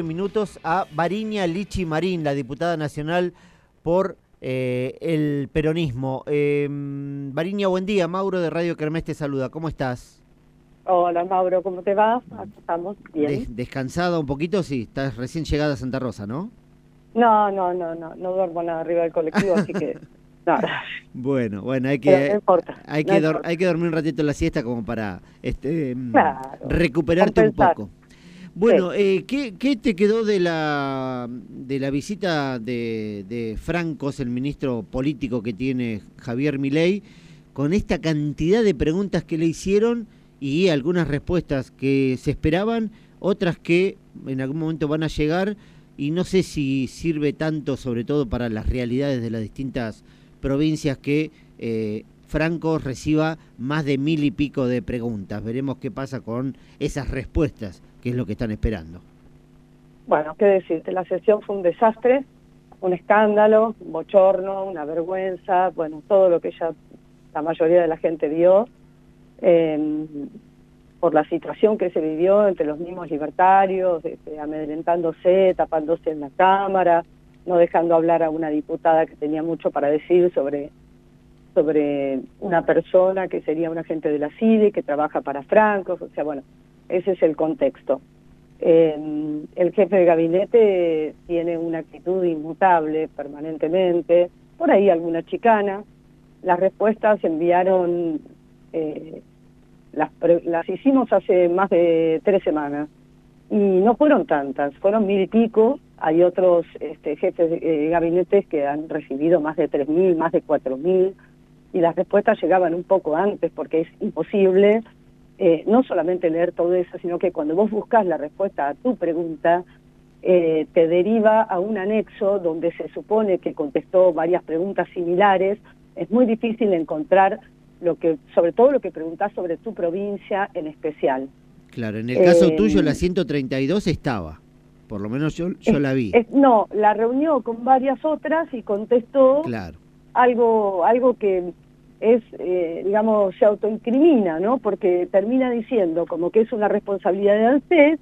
minutos a Bariña Lichi Marín, la diputada nacional por eh, el peronismo. Eh, Bariña, buen día. Mauro de Radio Kermés te saluda. ¿Cómo estás? Hola Mauro, ¿cómo te va? Aquí estamos bien. ¿Descansada un poquito? Sí, estás recién llegada a Santa Rosa, ¿no? No, no, no, no, no duermo nada arriba del colectivo, así que nada. Bueno, bueno, hay que, hay, que hay que dormir un ratito en la siesta como para este, recuperarte un poco. Bueno, eh, ¿qué, te quedó de la, de la visita de, de Francos, el ministro político que tiene Javier Milei, con esta cantidad de preguntas que le hicieron y algunas respuestas que se esperaban, otras que en algún momento van a llegar y no sé si sirve tanto sobre todo para las realidades de las distintas provincias que eh, Francos reciba más de mil y pico de preguntas. Veremos qué pasa con esas respuestas ¿Qué es lo que están esperando? Bueno, qué decirte, la sesión fue un desastre, un escándalo, un bochorno, una vergüenza, bueno, todo lo que ya la mayoría de la gente vio, em, por la situación que se vivió entre los mismos libertarios, este, amedrentándose, tapándose en la Cámara, no dejando hablar a una diputada que tenía mucho para decir sobre sobre una persona que sería un agente de la CIDE, que trabaja para Francos, o sea, bueno, ese es el contexto. el jefe de gabinete tiene una actitud inmutable permanentemente, por ahí alguna chicana. Las respuestas enviaron, eh, las, las hicimos hace más de tres semanas y no fueron tantas, fueron mil y pico. Hay otros este, jefes de gabinetes que han recibido más de tres mil, más de cuatro mil y las respuestas llegaban un poco antes porque es imposible eh, no solamente leer todo eso, sino que cuando vos buscas la respuesta a tu pregunta, eh, te deriva a un anexo donde se supone que contestó varias preguntas similares. Es muy difícil encontrar lo que, sobre todo lo que preguntás sobre tu provincia en especial. Claro, en el caso tuyo la 132 estaba, por lo menos yo, yo la vi. no, la reunió con varias otras y contestó claro. algo, algo que es, eh, digamos, se autoincrimina, ¿no? Porque termina diciendo como que es una responsabilidad de ANSES,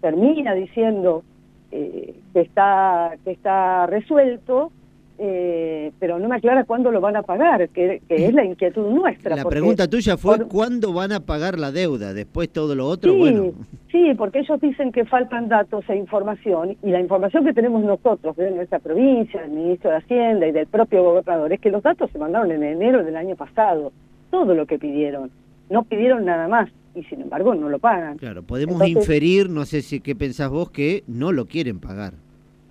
termina diciendo eh, que, está, que está resuelto, eh, pero no me aclara cuándo lo van a pagar, que, es la inquietud nuestra. La pregunta tuya fue cuándo van a pagar la deuda, después todo lo otro, bueno. Sí, porque ellos dicen que faltan datos e información, y la información que tenemos nosotros de nuestra provincia, del ministro de Hacienda y del propio gobernador, es que los datos se mandaron en enero del año pasado, todo lo que pidieron, no pidieron nada más, y sin embargo no lo pagan. Claro, podemos inferir, no sé si qué pensás vos, que no lo quieren pagar.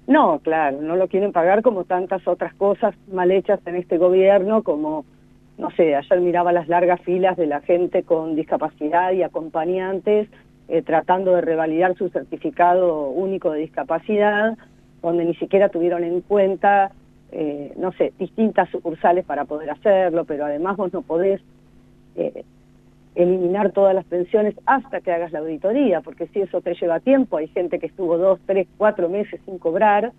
No, claro, no lo quieren pagar como tantas otras cosas mal hechas en este gobierno, como, no sé, ayer miraba las largas filas de la gente con discapacidad y acompañantes eh, tratando de revalidar su certificado único de discapacidad, donde ni siquiera tuvieron en cuenta, eh, no sé, distintas sucursales para poder hacerlo, pero además vos no podés eh, eliminar todas las pensiones hasta que hagas la auditoría, porque si eso te lleva tiempo, hay gente que estuvo dos, tres, cuatro meses sin cobrar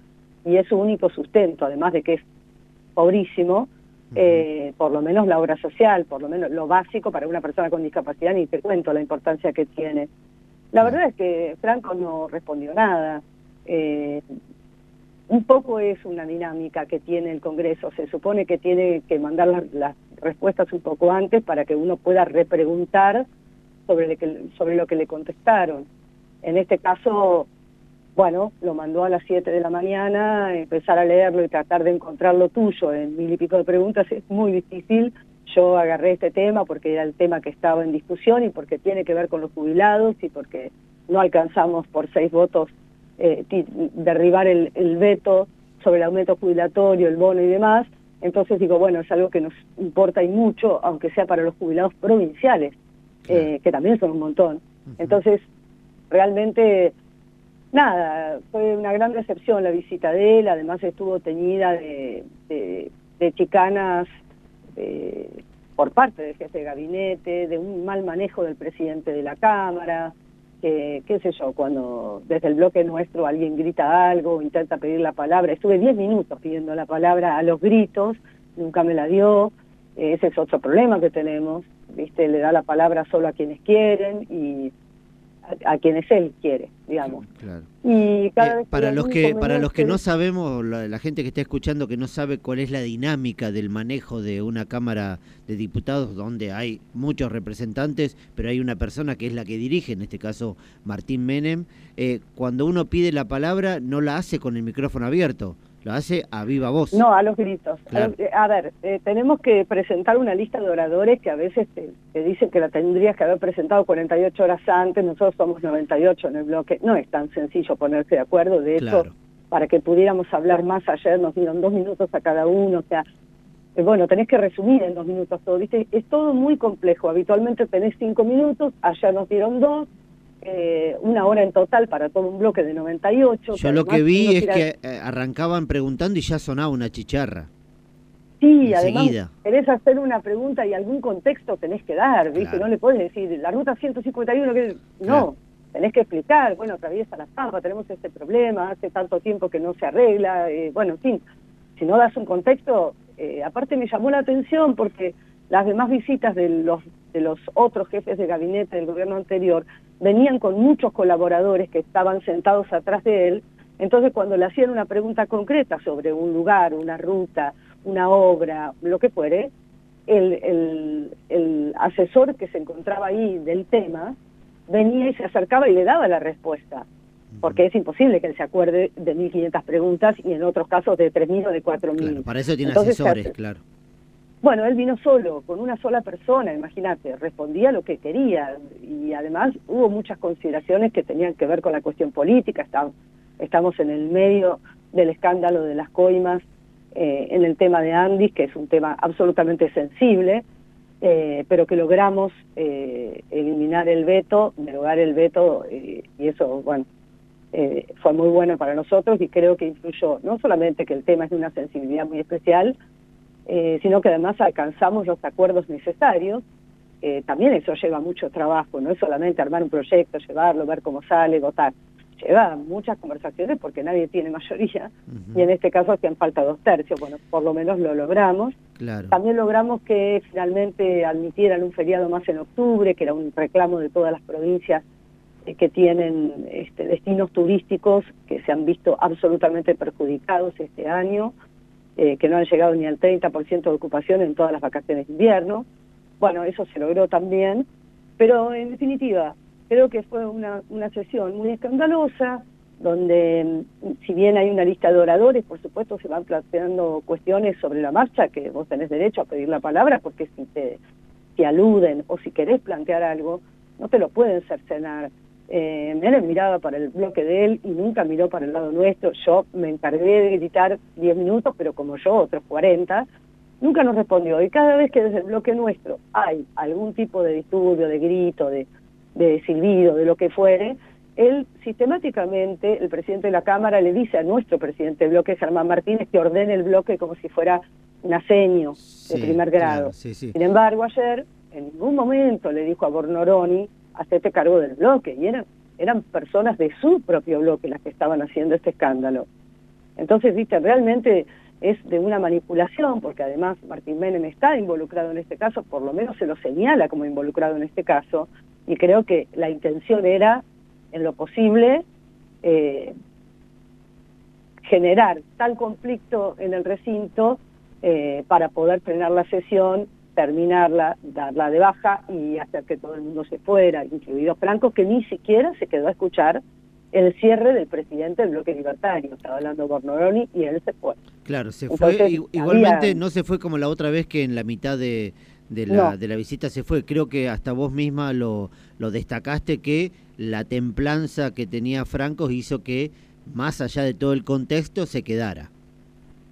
y es su único sustento, además de que es pobrísimo, eh, por lo menos la obra social, por lo menos lo básico para una persona con discapacidad, ni te cuento la importancia que tiene. La verdad es que Franco no respondió nada. Eh, un poco es una dinámica que tiene el Congreso. Se supone que tiene que mandar las, respuestas un poco antes para que uno pueda repreguntar sobre, sobre lo que le contestaron. En este caso, bueno, lo mandó a las 7 de la mañana, empezar a leerlo y tratar de encontrar lo tuyo en mil y pico de preguntas es muy difícil. Yo agarré este tema porque era el tema que estaba en discusión y porque tiene que ver con los jubilados y porque no alcanzamos por seis votos eh, derribar el, veto sobre el aumento jubilatorio, el bono y demás. Entonces digo, bueno, es algo que nos importa y mucho, aunque sea para los jubilados provinciales, eh, que también son un montón. Entonces, realmente, nada, fue una gran decepción la visita de él, además estuvo teñida de, de, chicanas eh, por parte del jefe de gabinete, de un mal manejo del presidente de la Cámara, que, qué sé yo, cuando desde el bloque nuestro alguien grita algo, intenta pedir la palabra, estuve 10 minutos pidiendo la palabra a los gritos, nunca me la dio, ese es otro problema que tenemos, ¿viste? Le da la palabra solo a quienes quieren y a, quienes él quiere, digamos. Y cada eh, para los que para los que no sabemos, la, gente que está escuchando que no sabe cuál es la dinámica del manejo de una cámara de diputados donde hay muchos representantes, pero hay una persona que es la que dirige, en este caso Martín Menem. Eh, cuando uno pide la palabra no la hace con el micrófono abierto lo hace a viva voz. No, a los gritos. A, ver, eh, tenemos que presentar una lista de oradores que a veces te, dicen que la tendrías que haber presentado 48 horas antes, nosotros somos 98 en el bloque. No es tan sencillo ponerse de acuerdo, de hecho, para que pudiéramos hablar más ayer nos dieron dos minutos a cada uno, o sea, eh, bueno, tenés que resumir en dos minutos todo, ¿viste? Es todo muy complejo, habitualmente tenés cinco minutos, ayer nos dieron dos, eh, una hora en total para todo un bloque de 98. Yo lo que vi es que eh, arrancaban preguntando y ya sonaba una chicharra. Sí, además querés hacer una pregunta y algún contexto tenés que dar, ¿viste? No le puedes decir, la ruta 151, que no, tenés que explicar, bueno, atraviesa la pampa, tenemos este problema, hace tanto tiempo que no se arregla, eh, bueno, en fin, si no das un contexto, aparte me llamó la atención porque las demás visitas de los, de los otros jefes de gabinete del gobierno anterior venían con muchos colaboradores que estaban sentados atrás de él, entonces cuando le hacían una pregunta concreta sobre un lugar, una ruta, una obra, lo que fuere, el, el, el asesor que se encontraba ahí del tema venía y se acercaba y le daba la respuesta porque es imposible que él se acuerde de 1.500 preguntas y en otros casos de 3.000 o de 4.000. para eso tiene asesores, claro. Bueno, él vino solo, con una sola persona, imagínate, respondía lo que quería y además hubo muchas consideraciones que tenían que ver con la cuestión política, estamos, en el medio del escándalo de las coimas eh, en el tema de Andis, que es un tema absolutamente sensible, eh, pero que logramos eh, eliminar el veto, derogar el veto y eso, bueno, fue muy bueno para nosotros y creo que influyó no solamente que el tema es de una sensibilidad muy especial, eh, sino que además alcanzamos los acuerdos necesarios. Eh, también eso lleva mucho trabajo, no es solamente armar un proyecto, llevarlo, ver cómo sale, votar. Lleva muchas conversaciones porque nadie tiene mayoría y en este caso hacían falta dos tercios. Bueno, por lo menos lo logramos. También logramos que finalmente admitieran un feriado más en octubre, que era un reclamo de todas las provincias eh, que tienen este, destinos turísticos que se han visto absolutamente perjudicados este año. Eh, que no han llegado ni al 30% de ocupación en todas las vacaciones de invierno. Bueno, eso se logró también, pero en definitiva, creo que fue una, una sesión muy escandalosa, donde mm, si bien hay una lista de oradores, por supuesto se van planteando cuestiones sobre la marcha, que vos tenés derecho a pedir la palabra, porque si te, te aluden o si querés plantear algo, no te lo pueden cercenar eh, Menem miraba para el bloque de él y nunca miró para el lado nuestro. Yo me encargué de gritar 10 minutos, pero como yo, otros 40, nunca nos respondió. Y cada vez que desde el bloque nuestro hay algún tipo de disturbio, de grito, de, de silbido, de lo que fuere, él sistemáticamente, el presidente de la Cámara le dice a nuestro presidente del bloque, Germán Martínez, que ordene el bloque como si fuera un aseño de primer grado. Sin embargo, ayer en ningún momento le dijo a Bornoroni hacerte cargo del bloque. Y eran, eran personas de su propio bloque las que estaban haciendo este escándalo. Entonces, viste, realmente es de una manipulación, porque además Martín Menem está involucrado en este caso, por lo menos se lo señala como involucrado en este caso, y creo que la intención era, en lo posible, eh, generar tal conflicto en el recinto eh, para poder frenar la sesión terminarla, darla de baja y hacer que todo el mundo se fuera, incluido Franco, que ni siquiera se quedó a escuchar el cierre del presidente del bloque libertario, estaba hablando Bornoroni y él se fue. Claro, se fue, igualmente no se fue como la otra vez que en la mitad de, la, de la visita se fue, creo que hasta vos misma lo, lo destacaste que la templanza que tenía Franco hizo que más allá de todo el contexto se quedara.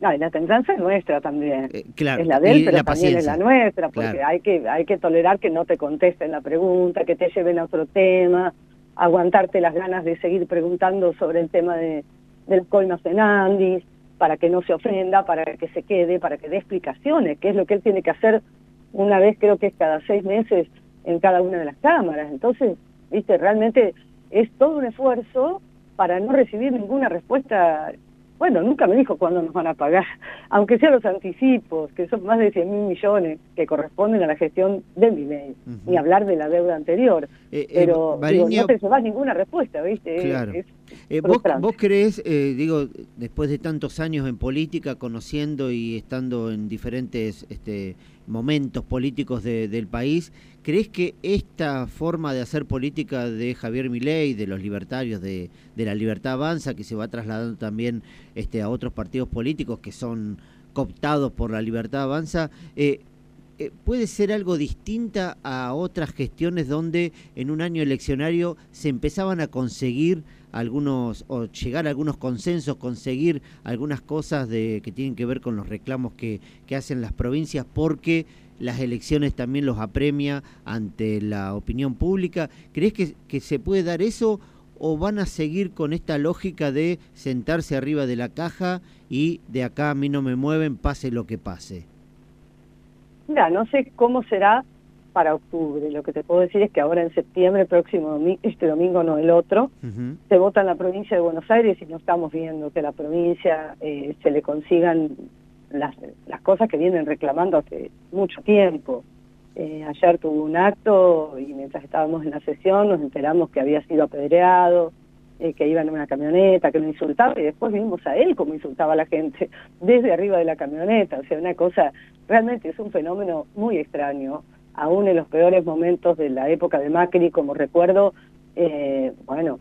No, y la templanza es nuestra también. Eh, es la de él, pero también es la nuestra, porque hay que hay que tolerar que no te contesten la pregunta, que te lleven a otro tema, aguantarte las ganas de seguir preguntando sobre el tema de, del Colma Fernandez, para que no se ofenda, para que se quede, para que dé explicaciones, que es lo que él tiene que hacer una vez, creo que es cada seis meses, en cada una de las cámaras. Entonces, viste, realmente es todo un esfuerzo para no recibir ninguna respuesta bueno, nunca me dijo cuándo nos van a pagar, aunque sean los anticipos, que son más de 100 mil millones que corresponden a la gestión de mi ley, ni hablar de la deuda anterior. Eh, eh, Pero no te llevas ninguna respuesta, ¿viste? Claro. Eh, ¿vos, ¿Vos crees, digo, después de tantos años en política, conociendo y estando en diferentes este, momentos políticos del país, ¿crees que esta forma de hacer política de Javier Milei, de los libertarios, de, de la Libertad Avanza, que se va trasladando también este, a otros partidos políticos que son cooptados por la Libertad Avanza, eh, eh, puede ser algo distinta a otras gestiones donde en un año eleccionario se empezaban a conseguir algunos o llegar a algunos consensos, conseguir algunas cosas de que tienen que ver con los reclamos que, que hacen las provincias porque las elecciones también los apremia ante la opinión pública. ¿Crees que, que se puede dar eso o van a seguir con esta lógica de sentarse arriba de la caja y de acá a mí no me mueven, pase lo que pase? Mira, no sé cómo será para octubre. Lo que te puedo decir es que ahora en septiembre, próximo domingo, este domingo no el otro, se vota en la provincia de Buenos Aires y no estamos viendo que la provincia eh, se le consigan las, las cosas que vienen reclamando hace mucho tiempo. Eh, ayer tuvo un acto y mientras estábamos en la sesión nos enteramos que había sido apedreado, eh, que iba en una camioneta, que lo insultaba y después vimos a él como insultaba a la gente desde arriba de la camioneta. O sea, una cosa realmente es un fenómeno muy extraño, aún en los peores momentos de la época de Macri, como recuerdo, eh, bueno,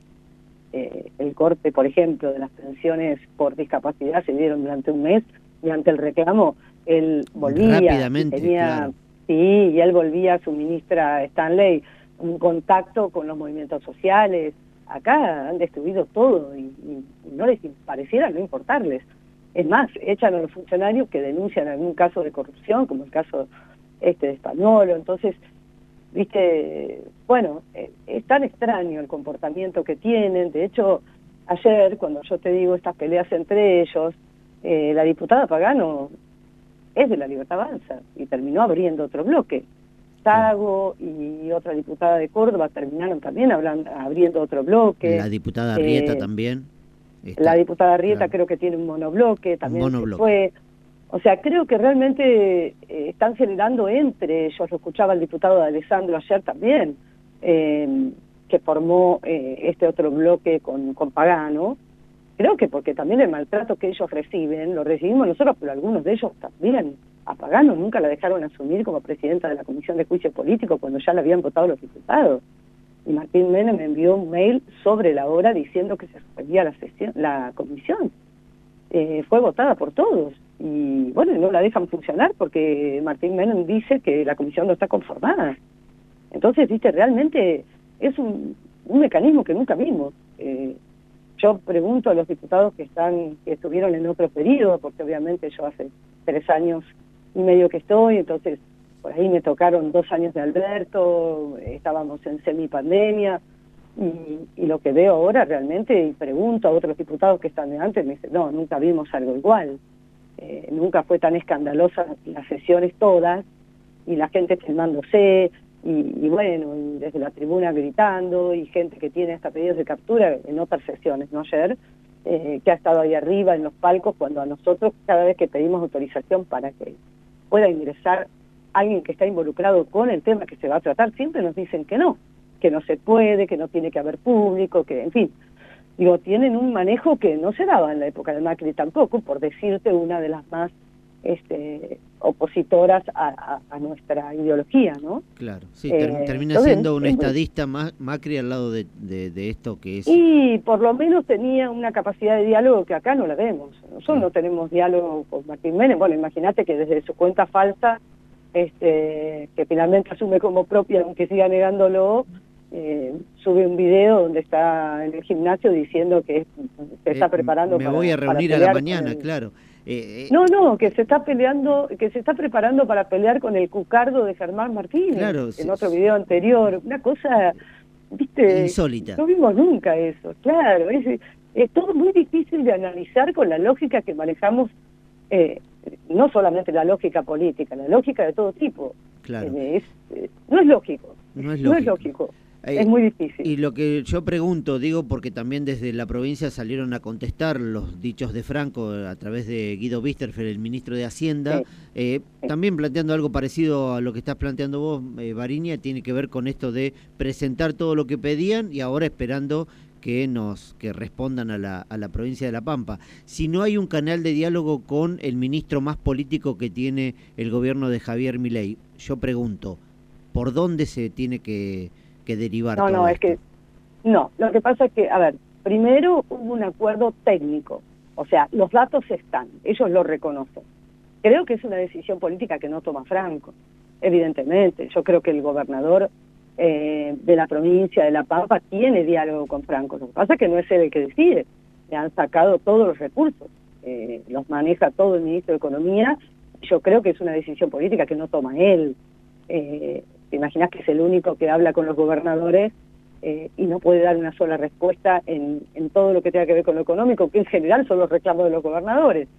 eh, el corte, por ejemplo, de las pensiones por discapacidad se dieron durante un mes y ante el reclamo él volvía, Rápidamente, tenía, sí, y él volvía, su ministra Stanley, un contacto con los movimientos sociales. Acá han destruido todo y, y no les pareciera no importarles. Es más, echan a los funcionarios que denuncian algún caso de corrupción, como el caso este de Españolo. Entonces, viste, bueno, eh, es tan extraño el comportamiento que tienen. De hecho, ayer, cuando yo te digo estas peleas entre ellos, eh, la diputada Pagano es de la Libertad Avanza y terminó abriendo otro bloque. Sago y otra diputada de Córdoba terminaron también hablando, abriendo otro bloque. La diputada Rieta eh, también la diputada Rieta creo que tiene un monobloque, también fue. O sea, creo que realmente eh, están generando entre ellos, lo escuchaba el diputado de Alessandro ayer también, eh, que formó eh, este otro bloque con, con Pagano. Creo que porque también el maltrato que ellos reciben, lo recibimos nosotros, pero algunos de ellos también. A Pagano nunca la dejaron asumir como presidenta de la Comisión de Juicio Político cuando ya la habían votado los diputados y Martín Menem me envió un mail sobre la hora diciendo que se suspendía la sesión, la comisión. Eh, fue votada por todos y bueno, no la dejan funcionar porque Martín Menem dice que la comisión no está conformada. Entonces, viste, realmente es un, un mecanismo que nunca vimos. Eh, yo pregunto a los diputados que están que estuvieron en otro periodo, porque obviamente yo hace tres años y medio que estoy, entonces por ahí me tocaron dos años de Alberto, estábamos en semipandemia, y, y lo que veo ahora realmente, y pregunto a otros diputados que están de antes, me dicen, no, nunca vimos algo igual, eh, nunca fue tan escandalosa las sesiones todas, y la gente filmándose, y, bueno, y desde la tribuna gritando, y gente que tiene hasta pedidos de captura en otras sesiones, ¿no? Ayer, eh, que ha estado ahí arriba en los palcos, cuando a nosotros cada vez que pedimos autorización para que pueda ingresar alguien que está involucrado con el tema que se va a tratar, siempre nos dicen que no, que no se puede, que no tiene que haber público, que, en fin, digo, tienen un manejo que no se daba en la época de Macri tampoco, por decirte una de las más este, opositoras a, nuestra ideología, ¿no? Claro, sí, eh, termina siendo un estadista más Macri al lado de, esto que es... Y por lo menos tenía una capacidad de diálogo que acá no la vemos. Nosotros no tenemos diálogo con Martín Menem. Bueno, imagínate que desde su cuenta falsa este, que finalmente asume como propia, aunque siga negándolo, eh, sube un video donde está en el gimnasio diciendo que se está eh, preparando me voy a reunir a la mañana, claro. Eh, no, no, que se está peleando, que se está preparando para pelear con el cucardo de Germán Martínez claro, en otro video anterior, una cosa, viste, insólita. No vimos nunca eso, claro, es, es todo muy difícil de analizar con la lógica que manejamos eh, no solamente la lógica política, la lógica de todo tipo. Claro. Eh, eh, no es lógico. No es lógico. Es muy difícil. Y lo que yo pregunto, digo, porque también desde la provincia salieron a contestar los dichos de Franco a través de Guido Wisterfeld, el ministro de Hacienda, eh, también planteando algo parecido a lo que estás planteando vos, eh, Bariña, tiene que ver con esto de presentar todo lo que pedían y ahora esperando que nos que respondan a la, a la provincia de La Pampa. Si no hay un canal de diálogo con el ministro más político que tiene el gobierno de Javier Milei, yo pregunto, ¿por dónde se tiene que, derivar? No, no, es que no. Lo que pasa es que, a ver, primero hubo un acuerdo técnico, o sea, los datos están, ellos lo reconocen. Creo que es una decisión política que no toma Franco, evidentemente. Yo creo que el gobernador eh, de la provincia de La Pampa tiene diálogo con Franco. Lo que pasa es que no es él el que decide. Le han sacado todos los recursos. Eh, los maneja todo el ministro de Economía. Yo creo que es una decisión política que no toma él. Eh, ¿Te imaginas que es el único que habla con los gobernadores eh, y no puede dar una sola respuesta en, todo lo que tenga que ver con lo económico, que en general son los reclamos de los gobernadores?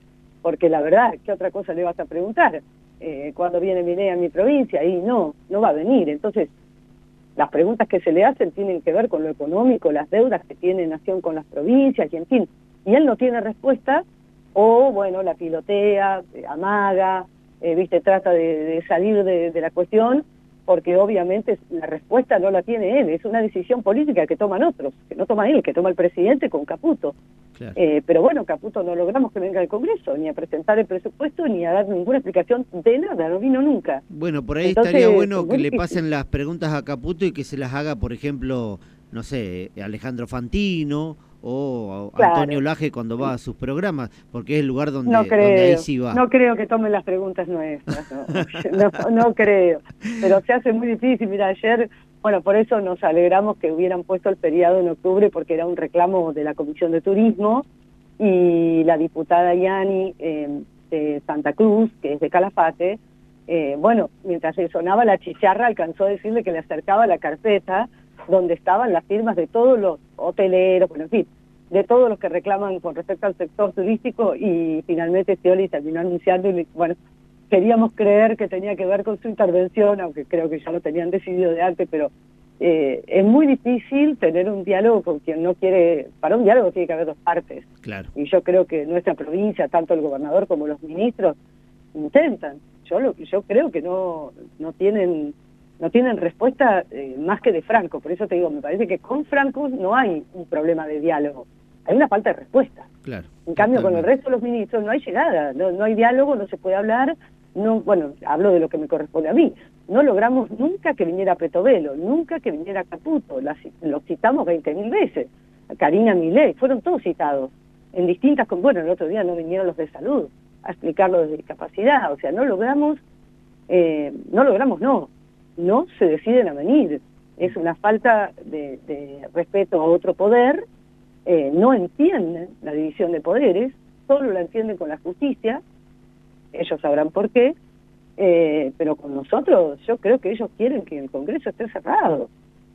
Porque la verdad, ¿qué otra cosa le vas a preguntar? Eh, cuando viene Mineia a mi provincia? Y no, no va a venir. Entonces, las preguntas que se le hacen tienen que ver con lo económico, las deudas que tiene Nación con las provincias y en fin. Y él no tiene respuesta o, bueno, la pilotea, eh, amaga, eh, viste, trata de, salir de, la cuestión porque obviamente la respuesta no la tiene él, es una decisión política que toman otros, que no toma él, que toma el presidente con Caputo. Eh, pero bueno, Caputo no logramos que venga al Congreso, ni a presentar el presupuesto, ni a dar ninguna explicación de nada, no vino nunca. Bueno, por ahí estaría bueno que le pasen las preguntas a Caputo y que se las haga, por ejemplo, no sé, Alejandro Fantino o Antonio Laje cuando va a sus programas, porque es el lugar donde, no creo, ahí sí va. No creo que tomen las preguntas nuestras, no, no, creo, pero se hace muy difícil. Mira, ayer, bueno, por eso nos alegramos que hubieran puesto el feriado en octubre, porque era un reclamo de la Comisión de Turismo, y la diputada Yani eh, de Santa Cruz, que es de Calafate, eh, bueno, mientras le sonaba la chicharra, alcanzó a decirle que le acercaba la carpeta donde estaban las firmas de todos los hoteleros, bueno, en fin, de todos los que reclaman con respecto al sector turístico y finalmente Scioli terminó anunciando y bueno, queríamos creer que tenía que ver con su intervención, aunque creo que ya lo tenían decidido de antes, pero eh, es muy difícil tener un diálogo con quien no quiere, para un diálogo tiene que haber dos partes. Claro. Y yo creo que nuestra provincia, tanto el gobernador como los ministros, intentan. Yo lo yo creo que no, no tienen no tienen respuesta eh, más que de Franco. Por eso te digo, me parece que con Franco no hay un problema de diálogo, hay una falta de respuesta. Claro, en cambio, con el resto de los ministros no hay llegada, no, no hay diálogo, no se puede hablar. No, bueno, hablo de lo que me corresponde a mí. No logramos nunca que viniera Petovelo, nunca que viniera Caputo. lo citamos 20.000 veces. Karina Milei, fueron todos citados en distintas... Bueno, el otro día no vinieron los de salud a explicar lo de discapacidad. O sea, no logramos, eh, no logramos, no, no se deciden a venir. Es una falta de, respeto a otro poder, eh, no entienden la división de poderes, solo la entienden con la justicia, ellos sabrán por qué, eh, pero con nosotros yo creo que ellos quieren que el Congreso esté cerrado,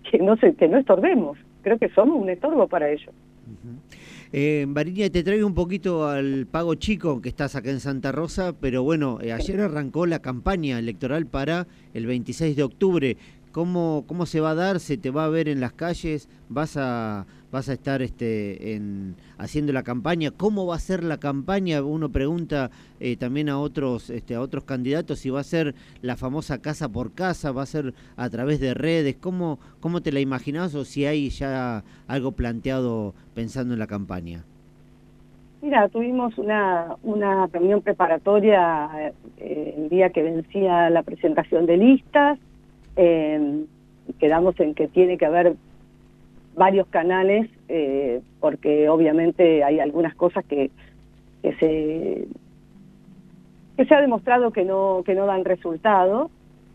que no, se, que no estorbemos, creo que somos un estorbo para ellos. Eh, te traigo un poquito al Pago Chico, que estás acá en Santa Rosa, pero bueno, eh, ayer arrancó la campaña electoral para el 26 de octubre. ¿Cómo, ¿Cómo se va a dar? ¿Se te va a ver en las calles? ¿Vas a, vas a estar este, en, haciendo la campaña? ¿Cómo va a ser la campaña? Uno pregunta eh, también a otros, este, a otros candidatos si va a ser la famosa casa por casa, va a ser a través de redes. ¿Cómo, cómo te la imaginas o si hay ya algo planteado pensando en la campaña? Mira, tuvimos una, una reunión preparatoria eh, el día que vencía la presentación de listas eh, quedamos en que tiene que haber varios canales, eh, porque obviamente hay algunas cosas que, que se que se ha demostrado que no que no dan resultado.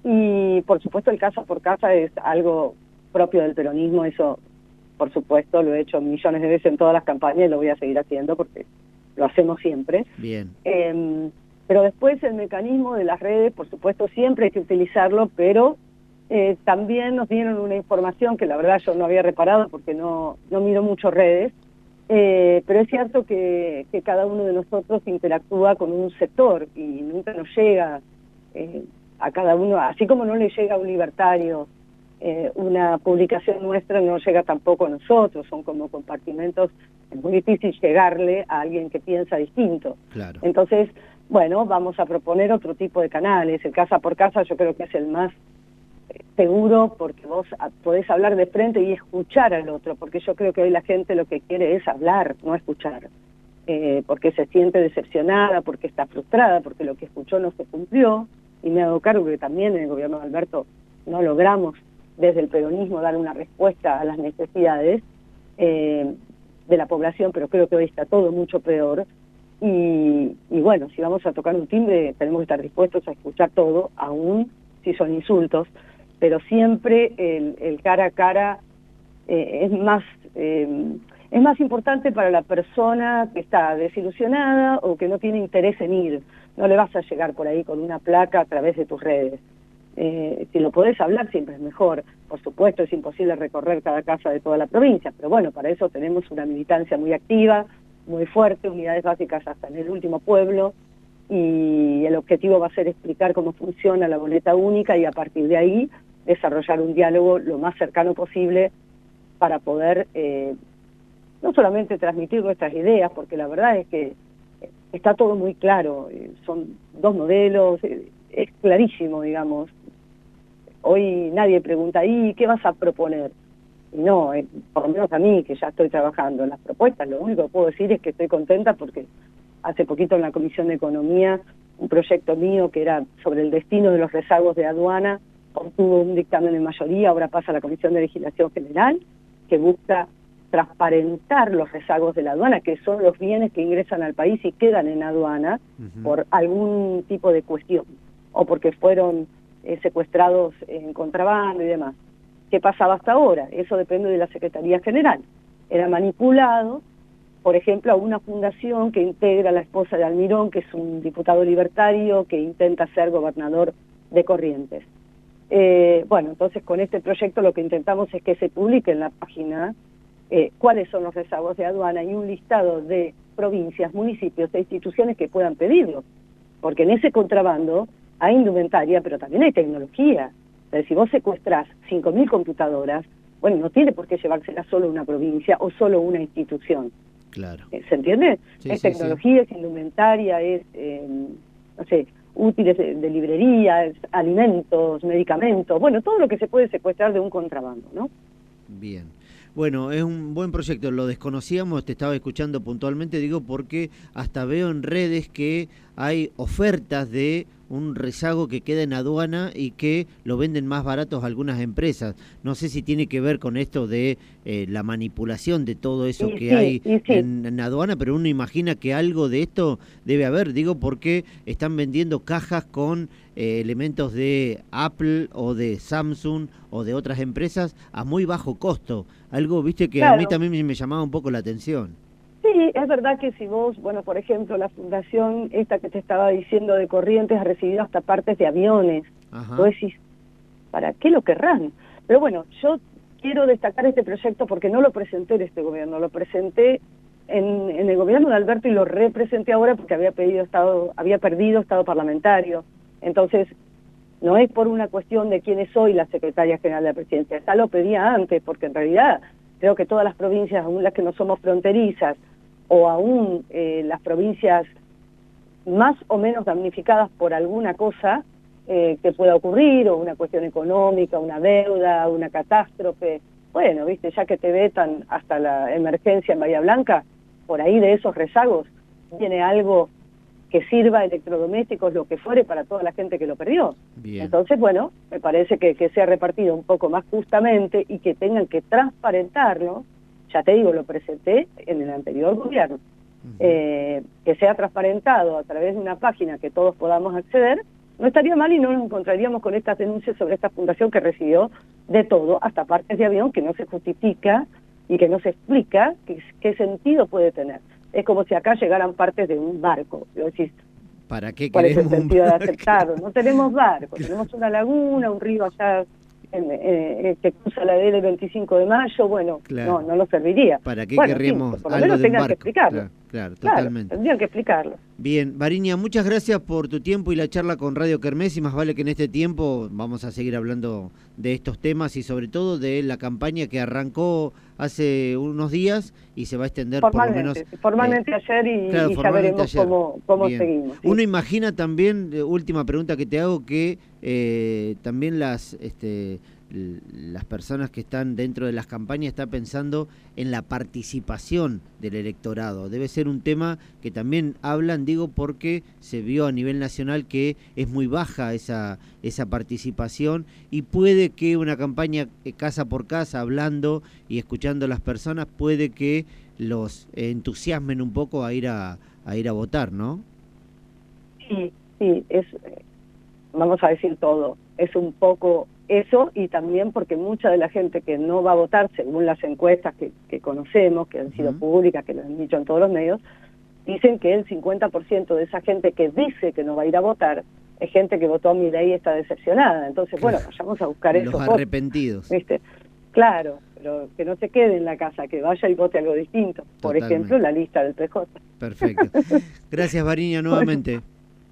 Y por supuesto el casa por casa es algo propio del peronismo eso por supuesto lo he hecho millones de veces en todas las campañas y lo voy a seguir haciendo porque lo hacemos siempre. Bien. Eh, pero después el mecanismo de las redes por supuesto siempre hay que utilizarlo pero eh, también nos dieron una información que la verdad yo no había reparado porque no, no miro mucho redes, eh, pero es cierto que, que, cada uno de nosotros interactúa con un sector y nunca nos llega eh, a cada uno, así como no le llega a un libertario eh, una publicación nuestra no llega tampoco a nosotros, son como compartimentos, es muy difícil llegarle a alguien que piensa distinto. Claro. Entonces, bueno, vamos a proponer otro tipo de canales, el casa por casa yo creo que es el más seguro porque vos podés hablar de frente y escuchar al otro, porque yo creo que hoy la gente lo que quiere es hablar, no escuchar, eh, porque se siente decepcionada, porque está frustrada, porque lo que escuchó no se cumplió, y me hago cargo que también en el gobierno de Alberto no logramos desde el peronismo dar una respuesta a las necesidades eh, de la población, pero creo que hoy está todo mucho peor. Y, bueno, si vamos a tocar un timbre, tenemos que estar dispuestos a escuchar todo, aún si son insultos, pero siempre el, cara a cara eh, es más eh, es más importante para la persona que está desilusionada o que no tiene interés en ir. No le vas a llegar por ahí con una placa a través de tus redes. Eh, si lo podés hablar siempre es mejor. Por supuesto es imposible recorrer cada casa de toda la provincia, pero bueno, para eso tenemos una militancia muy activa, muy fuerte, unidades básicas hasta en el último pueblo y el objetivo va a ser explicar cómo funciona la boleta única y a partir de ahí desarrollar un diálogo lo más cercano posible para poder eh, no solamente transmitir nuestras ideas, porque la verdad es que está todo muy claro, eh, son dos modelos, es clarísimo, digamos, Hoy nadie pregunta, ¿y qué vas a proponer? No, eh, por lo menos a mí, que ya estoy trabajando en las propuestas, lo único que puedo decir es que estoy contenta porque hace poquito en la Comisión de Economía, un proyecto mío que era sobre el destino de los rezagos de aduana, obtuvo un dictamen en mayoría, ahora pasa a la Comisión de Legislación General, que busca transparentar los rezagos de la aduana, que son los bienes que ingresan al país y quedan en aduana por algún tipo de cuestión, o porque fueron eh, secuestrados en contrabando y demás. ¿Qué pasaba hasta ahora? Eso depende de la Secretaría General. Era manipulado, por ejemplo, a una fundación que integra a la esposa de Almirón, que es un diputado libertario que intenta ser gobernador de Corrientes. Eh, bueno, entonces con este proyecto lo que intentamos es que se publique en la página eh, cuáles son los rezagos de aduana y un listado de provincias, municipios e instituciones que puedan pedirlo. Porque en ese contrabando hay indumentaria, pero también hay tecnología. si vos secuestras 5.000 computadoras, bueno, no tiene por qué llevársela solo una provincia o solo una institución. Claro. Eh, ¿Se entiende? es tecnología, es indumentaria, es, eh, no sé, útiles de, de, librería, alimentos, medicamentos, bueno, todo lo que se puede secuestrar de un contrabando, ¿no? Bien. Bueno, es un buen proyecto, lo desconocíamos, te estaba escuchando puntualmente, digo, porque hasta veo en redes que hay ofertas de un rezago que queda en aduana y que lo venden más baratos algunas empresas. No sé si tiene que ver con esto de eh, la manipulación de todo eso que hay en, aduana, pero uno imagina que algo de esto debe haber, digo, porque están vendiendo cajas con eh, elementos de Apple o de Samsung o de otras empresas a muy bajo costo. Algo, viste, que a mí también me llamaba un poco la atención. Sí, es verdad que si vos, bueno, por ejemplo, la fundación esta que te estaba diciendo de Corrientes ha recibido hasta partes de aviones. Ajá. Vos decís, ¿para qué lo querrán? Pero bueno, yo quiero destacar este proyecto porque no lo presenté en este gobierno, lo presenté en, en el gobierno de Alberto y lo representé ahora porque había pedido estado, había perdido estado parlamentario. Entonces, no es por una cuestión de quién soy la secretaria general de la presidencia, ya lo pedía antes, porque en realidad creo que todas las provincias, aún las que no somos fronterizas, o aún eh, las provincias más o menos damnificadas por alguna cosa eh, que pueda ocurrir, o una cuestión económica, una deuda, una catástrofe. Bueno, viste, ya que te vetan hasta la emergencia en Bahía Blanca, por ahí de esos rezagos viene algo que sirva electrodomésticos, lo que fuere, para toda la gente que lo perdió. Entonces, bueno, me parece que, que sea repartido un poco más justamente y que tengan que transparentarlo ya te digo, lo presenté en el anterior gobierno, eh, que sea transparentado a través de una página que todos podamos acceder, no estaría mal y no nos encontraríamos con estas denuncias sobre esta fundación que recibió de todo, hasta partes de avión que no se justifica y que no se explica qué, sentido puede tener. Es como si acá llegaran partes de un barco. Decís, ¿Para qué ¿Cuál es el sentido de aceptarlo? No tenemos barco, tenemos una laguna, un río allá eh, que cruza la DL el 25 de mayo, bueno, no, no nos serviría. ¿Para qué bueno, querríamos por lo menos tengan que explicarlo. Claro, claro, totalmente. tendrían que explicarlo. Bien, Variña, muchas gracias por tu tiempo y la charla con Radio Kermés y más vale que en este tiempo vamos a seguir hablando de estos temas y sobre todo de la campaña que arrancó hace unos días y se va a extender por lo menos... Formalmente eh, ayer y, ya veremos cómo, seguimos. Uno imagina también, eh, última pregunta que te hago, que eh, también las... Este, las personas que están dentro de las campañas están pensando en la participación del electorado. Debe ser un tema que también hablan, digo, porque se vio a nivel nacional que es muy baja esa, esa participación y puede que una campaña eh, casa por casa, hablando y escuchando a las personas, puede que los entusiasmen un poco a ir a, a ir a votar, ¿no? Sí, sí, es, vamos a decir todo, es un poco eso y también porque mucha de la gente que no va a votar, según las encuestas que, conocemos, que han sido públicas, que lo han dicho en todos los medios, dicen que el 50% de esa gente que dice que no va a ir a votar es gente que votó a mi ley y está decepcionada. Entonces, bueno, vayamos a buscar eso. Los arrepentidos. ¿viste? Claro, pero que no se quede en la casa, que vaya y vote algo distinto. Por ejemplo, la lista del PJ. Perfecto. Gracias, Variña, nuevamente.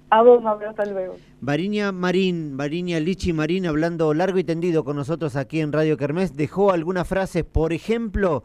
A vos, Mauro, hasta luego. Variña Marín, Variña Lichi Marín, hablando largo y tendido con nosotros aquí en Radio Kermés, dejó algunas frases, por ejemplo,